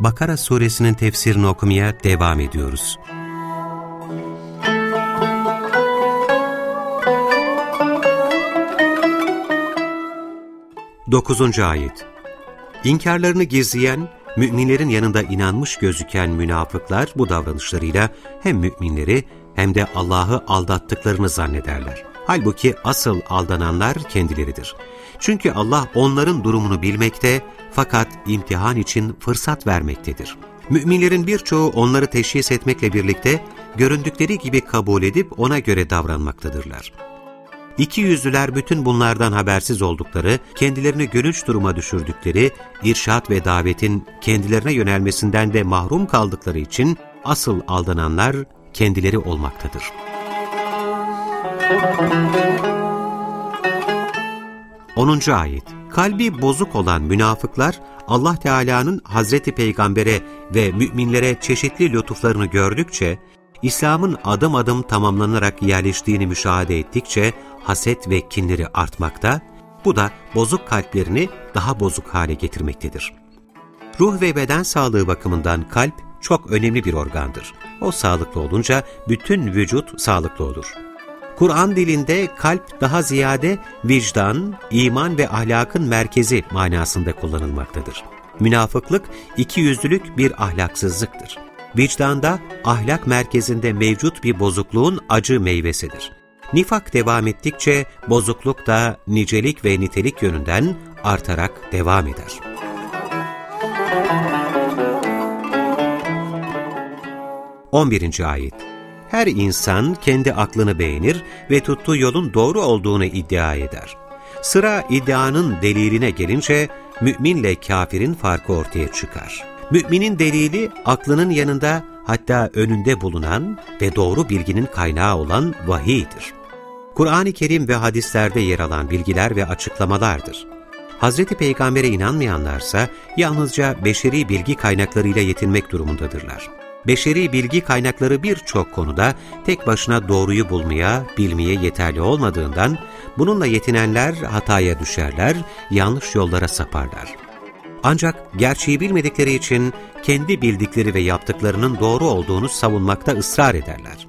Bakara suresinin tefsirini okumaya devam ediyoruz. Dokuzuncu Ayet İnkarlarını gizleyen, müminlerin yanında inanmış gözüken münafıklar bu davranışlarıyla hem müminleri hem de Allah'ı aldattıklarını zannederler. Halbuki asıl aldananlar kendileridir. Çünkü Allah onların durumunu bilmekte fakat imtihan için fırsat vermektedir. Müminlerin birçoğu onları teşhis etmekle birlikte göründükleri gibi kabul edip ona göre davranmaktadırlar. İki yüzlüler bütün bunlardan habersiz oldukları, kendilerini gülünç duruma düşürdükleri, irşat ve davetin kendilerine yönelmesinden de mahrum kaldıkları için asıl aldananlar kendileri olmaktadır. 10. Ayet Kalbi bozuk olan münafıklar, Allah Teala'nın Hazreti Peygamber'e ve müminlere çeşitli lütuflarını gördükçe, İslam'ın adım adım tamamlanarak yerleştiğini müşahede ettikçe haset ve kinleri artmakta, bu da bozuk kalplerini daha bozuk hale getirmektedir. Ruh ve beden sağlığı bakımından kalp çok önemli bir organdır. O sağlıklı olunca bütün vücut sağlıklı olur. Kur'an dilinde kalp daha ziyade vicdan, iman ve ahlakın merkezi manasında kullanılmaktadır. Münafıklık, iki yüzlülük bir ahlaksızlıktır. Vicdanda, ahlak merkezinde mevcut bir bozukluğun acı meyvesidir. Nifak devam ettikçe bozukluk da nicelik ve nitelik yönünden artarak devam eder. 11. Ayet her insan kendi aklını beğenir ve tuttuğu yolun doğru olduğunu iddia eder. Sıra iddianın deliline gelince müminle kafirin farkı ortaya çıkar. Müminin delili aklının yanında hatta önünde bulunan ve doğru bilginin kaynağı olan vahiydir. Kur'an-ı Kerim ve hadislerde yer alan bilgiler ve açıklamalardır. Hz. Peygamber'e inanmayanlarsa yalnızca beşeri bilgi kaynaklarıyla yetinmek durumundadırlar. Beşeri bilgi kaynakları birçok konuda tek başına doğruyu bulmaya, bilmeye yeterli olmadığından bununla yetinenler hataya düşerler, yanlış yollara saparlar. Ancak gerçeği bilmedikleri için kendi bildikleri ve yaptıklarının doğru olduğunu savunmakta ısrar ederler.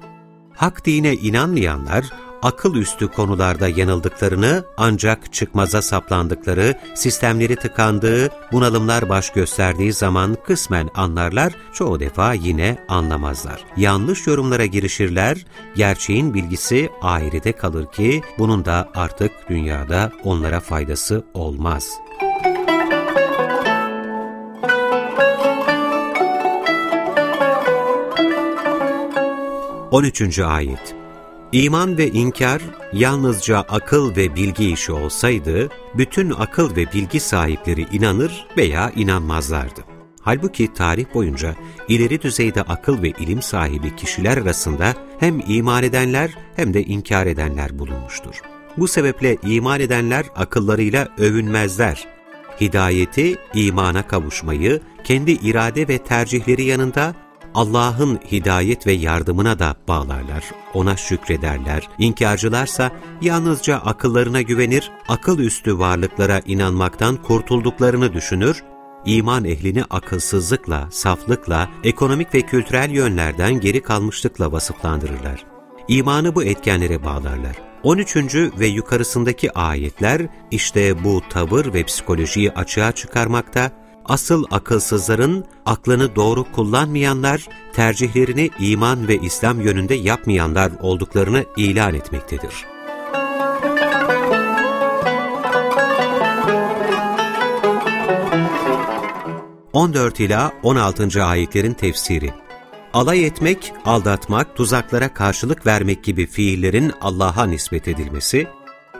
Hak dine inanmayanlar, akıl üstü konularda yanıldıklarını ancak çıkmaza saplandıkları, sistemleri tıkandığı, bunalımlar baş gösterdiği zaman kısmen anlarlar, çoğu defa yine anlamazlar. Yanlış yorumlara girişirler, gerçeğin bilgisi ahirete kalır ki bunun da artık dünyada onlara faydası olmaz. On üçüncü Ayet İman ve inkar yalnızca akıl ve bilgi işi olsaydı, bütün akıl ve bilgi sahipleri inanır veya inanmazlardı. Halbuki tarih boyunca ileri düzeyde akıl ve ilim sahibi kişiler arasında hem iman edenler hem de inkar edenler bulunmuştur. Bu sebeple iman edenler akıllarıyla övünmezler. Hidayeti, imana kavuşmayı, kendi irade ve tercihleri yanında Allah'ın hidayet ve yardımına da bağlarlar, ona şükrederler. İnkarcılarsa yalnızca akıllarına güvenir, akıl üstü varlıklara inanmaktan kurtulduklarını düşünür, iman ehlini akılsızlıkla, saflıkla, ekonomik ve kültürel yönlerden geri kalmışlıkla vasıflandırırlar. İmanı bu etkenlere bağlarlar. 13. ve yukarısındaki ayetler işte bu tavır ve psikolojiyi açığa çıkarmakta, asıl akılsızların, aklını doğru kullanmayanlar, tercihlerini iman ve İslam yönünde yapmayanlar olduklarını ilan etmektedir. ...14 ila 16. ayetlerin tefsiri Alay etmek, aldatmak, tuzaklara karşılık vermek gibi fiillerin Allah'a nispet edilmesi,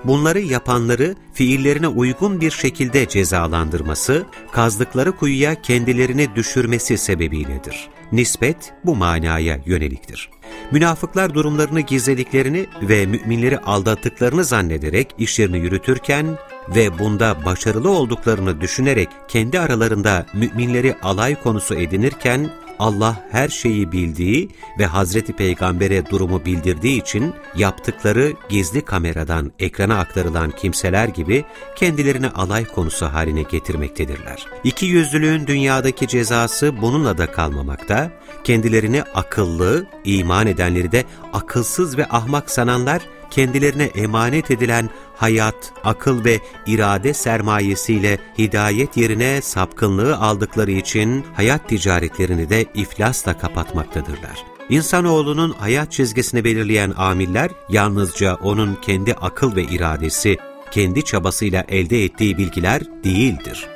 bunları yapanları fiillerine uygun bir şekilde cezalandırması, kazdıkları kuyuya kendilerini düşürmesi sebebiyledir. Nispet bu manaya yöneliktir. Münafıklar durumlarını gizlediklerini ve müminleri aldattıklarını zannederek işlerini yürütürken ve bunda başarılı olduklarını düşünerek kendi aralarında müminleri alay konusu edinirken Allah her şeyi bildiği ve Hazreti Peygamber'e durumu bildirdiği için yaptıkları gizli kameradan ekrana aktarılan kimseler gibi kendilerini alay konusu haline getirmektedirler. İki yüzlülüğün dünyadaki cezası bununla da kalmamakta, kendilerini akıllı, iman edenleri de akılsız ve ahmak sananlar, kendilerine emanet edilen hayat, akıl ve irade sermayesiyle hidayet yerine sapkınlığı aldıkları için hayat ticaretlerini de iflasla kapatmaktadırlar. İnsanoğlunun hayat çizgisini belirleyen amiller, yalnızca onun kendi akıl ve iradesi, kendi çabasıyla elde ettiği bilgiler değildir.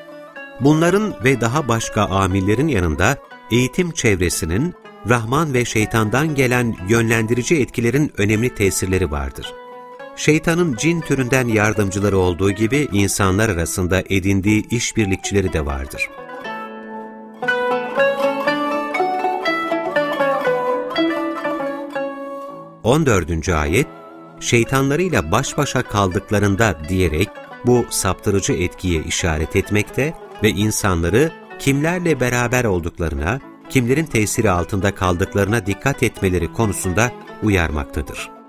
Bunların ve daha başka amillerin yanında eğitim çevresinin, Rahman ve şeytandan gelen yönlendirici etkilerin önemli tesirleri vardır. Şeytanın cin türünden yardımcıları olduğu gibi insanlar arasında edindiği işbirlikçileri de vardır. On dördüncü ayet, şeytanlarıyla baş başa kaldıklarında diyerek bu saptırıcı etkiye işaret etmekte ve insanları kimlerle beraber olduklarına, kimlerin tesiri altında kaldıklarına dikkat etmeleri konusunda uyarmaktadır.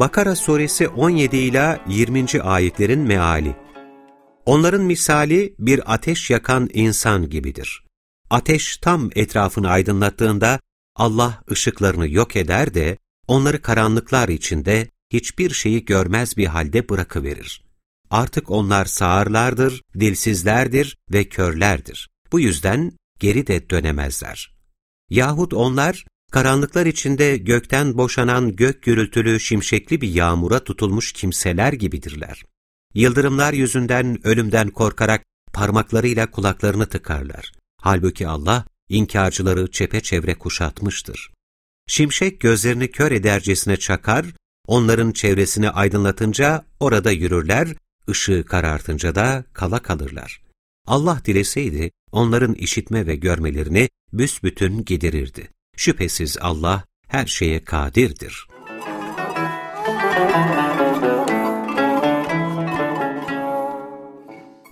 Bakara suresi 17 ila 20. ayetlerin meali. Onların misali bir ateş yakan insan gibidir. Ateş tam etrafını aydınlattığında Allah ışıklarını yok eder de onları karanlıklar içinde hiçbir şeyi görmez bir halde bırakıverir. Artık onlar sağırlardır, dilsizlerdir ve körlerdir. Bu yüzden geri de dönemezler. Yahut onlar karanlıklar içinde gökten boşanan gök gürültülü şimşekli bir yağmura tutulmuş kimseler gibidirler. Yıldırımlar yüzünden ölümden korkarak parmaklarıyla kulaklarını tıkarlar. Halbuki Allah inkarcıları çepeçevre kuşatmıştır. Şimşek gözlerini kör edercesine çakar, onların çevresini aydınlatınca orada yürürler, ışığı karartınca da kala kalırlar. Allah dileseydi onların işitme ve görmelerini büsbütün giderirdi. Şüphesiz Allah her şeye kadirdir.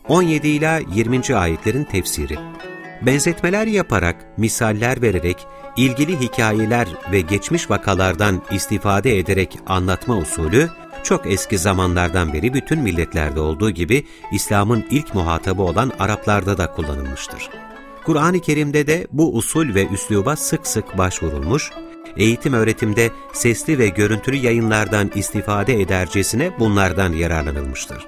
On yedi ila 20. ayetlerin tefsiri Benzetmeler yaparak, misaller vererek, ilgili hikayeler ve geçmiş vakalardan istifade ederek anlatma usulü, çok eski zamanlardan beri bütün milletlerde olduğu gibi İslam'ın ilk muhatabı olan Araplarda da kullanılmıştır. Kur'an-ı Kerim'de de bu usul ve üsluba sık sık başvurulmuş, eğitim öğretimde sesli ve görüntülü yayınlardan istifade edercesine bunlardan yararlanılmıştır.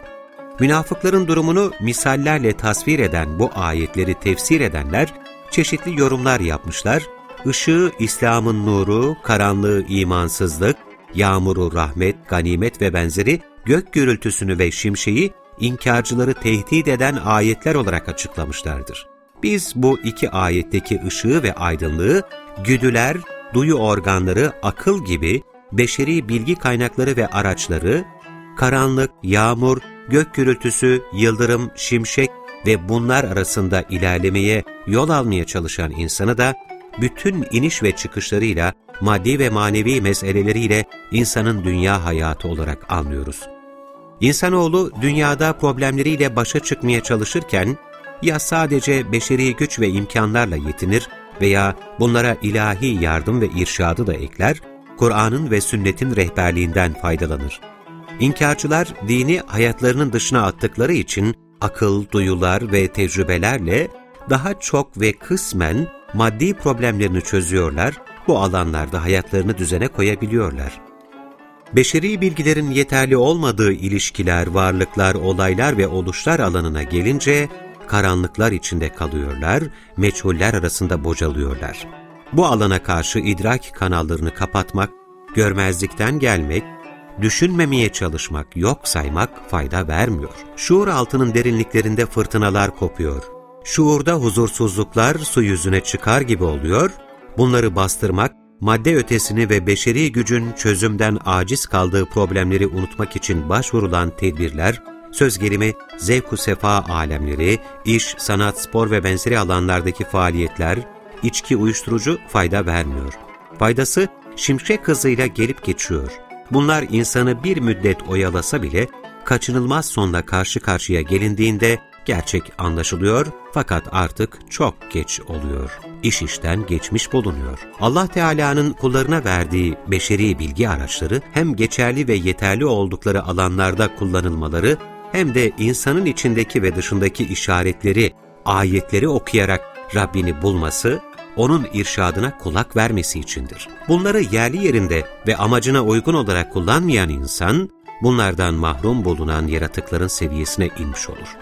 Münafıkların durumunu misallerle tasvir eden bu ayetleri tefsir edenler, çeşitli yorumlar yapmışlar, ışığı İslam'ın nuru, karanlığı imansızlık, yağmuru rahmet, ganimet ve benzeri gök gürültüsünü ve şimşeği inkarcıları tehdit eden ayetler olarak açıklamışlardır. Biz bu iki ayetteki ışığı ve aydınlığı güdüler, duyu organları, akıl gibi beşeri bilgi kaynakları ve araçları, karanlık, yağmur, gök gürültüsü, yıldırım, şimşek ve bunlar arasında ilerlemeye, yol almaya çalışan insanı da bütün iniş ve çıkışlarıyla, maddi ve manevi meseleleriyle insanın dünya hayatı olarak anlıyoruz. İnsanoğlu dünyada problemleriyle başa çıkmaya çalışırken, ya sadece beşeri güç ve imkanlarla yetinir veya bunlara ilahi yardım ve irşadı da ekler, Kur'an'ın ve sünnetin rehberliğinden faydalanır. İnkarcılar dini hayatlarının dışına attıkları için akıl, duyular ve tecrübelerle daha çok ve kısmen maddi problemlerini çözüyorlar, bu alanlarda hayatlarını düzene koyabiliyorlar. Beşeri bilgilerin yeterli olmadığı ilişkiler, varlıklar, olaylar ve oluşlar alanına gelince karanlıklar içinde kalıyorlar, meçhuller arasında bocalıyorlar. Bu alana karşı idrak kanallarını kapatmak, görmezlikten gelmek, düşünmemeye çalışmak, yok saymak fayda vermiyor. Şuur altının derinliklerinde fırtınalar kopuyor. şuurda huzursuzluklar su yüzüne çıkar gibi oluyor, bunları bastırmak, madde ötesini ve beşeri gücün çözümden aciz kaldığı problemleri unutmak için başvurulan tedbirler, söz gelimi zevk sefa alemleri, iş, sanat, spor ve benzeri alanlardaki faaliyetler, içki uyuşturucu fayda vermiyor. Faydası şimşek hızıyla gelip geçiyor. Bunlar insanı bir müddet oyalasa bile kaçınılmaz sonla karşı karşıya gelindiğinde gerçek anlaşılıyor fakat artık çok geç oluyor. İş işten geçmiş bulunuyor. Allah Teala'nın kullarına verdiği beşeri bilgi araçları hem geçerli ve yeterli oldukları alanlarda kullanılmaları hem de insanın içindeki ve dışındaki işaretleri, ayetleri okuyarak Rabbini bulması, onun irşadına kulak vermesi içindir. Bunları yerli yerinde ve amacına uygun olarak kullanmayan insan, bunlardan mahrum bulunan yaratıkların seviyesine inmiş olur.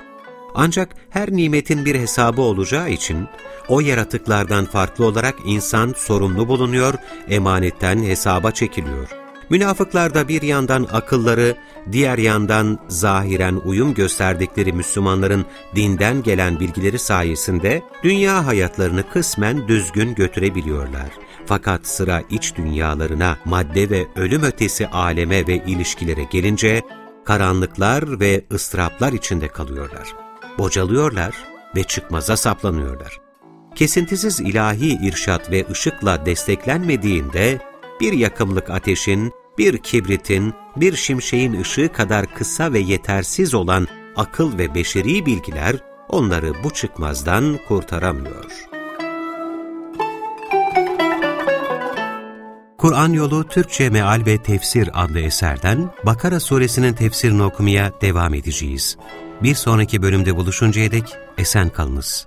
Ancak her nimetin bir hesabı olacağı için o yaratıklardan farklı olarak insan sorumlu bulunuyor, emanetten hesaba çekiliyor. Münafıklar bir yandan akılları, diğer yandan zahiren uyum gösterdikleri Müslümanların dinden gelen bilgileri sayesinde dünya hayatlarını kısmen düzgün götürebiliyorlar. Fakat sıra iç dünyalarına, madde ve ölüm ötesi aleme ve ilişkilere gelince karanlıklar ve ıstıraplar içinde kalıyorlar bocalıyorlar ve çıkmaza saplanıyorlar. Kesintisiz ilahi irşat ve ışıkla desteklenmediğinde bir yakımlık ateşin, bir kibritin, bir şimşeğin ışığı kadar kısa ve yetersiz olan akıl ve beşeri bilgiler onları bu çıkmazdan kurtaramıyor. Kur'an Yolu Türkçe Meal ve Tefsir adlı eserden Bakara suresinin tefsirini okumaya devam edeceğiz. Bir sonraki bölümde buluşuncaya dek esen kalınız.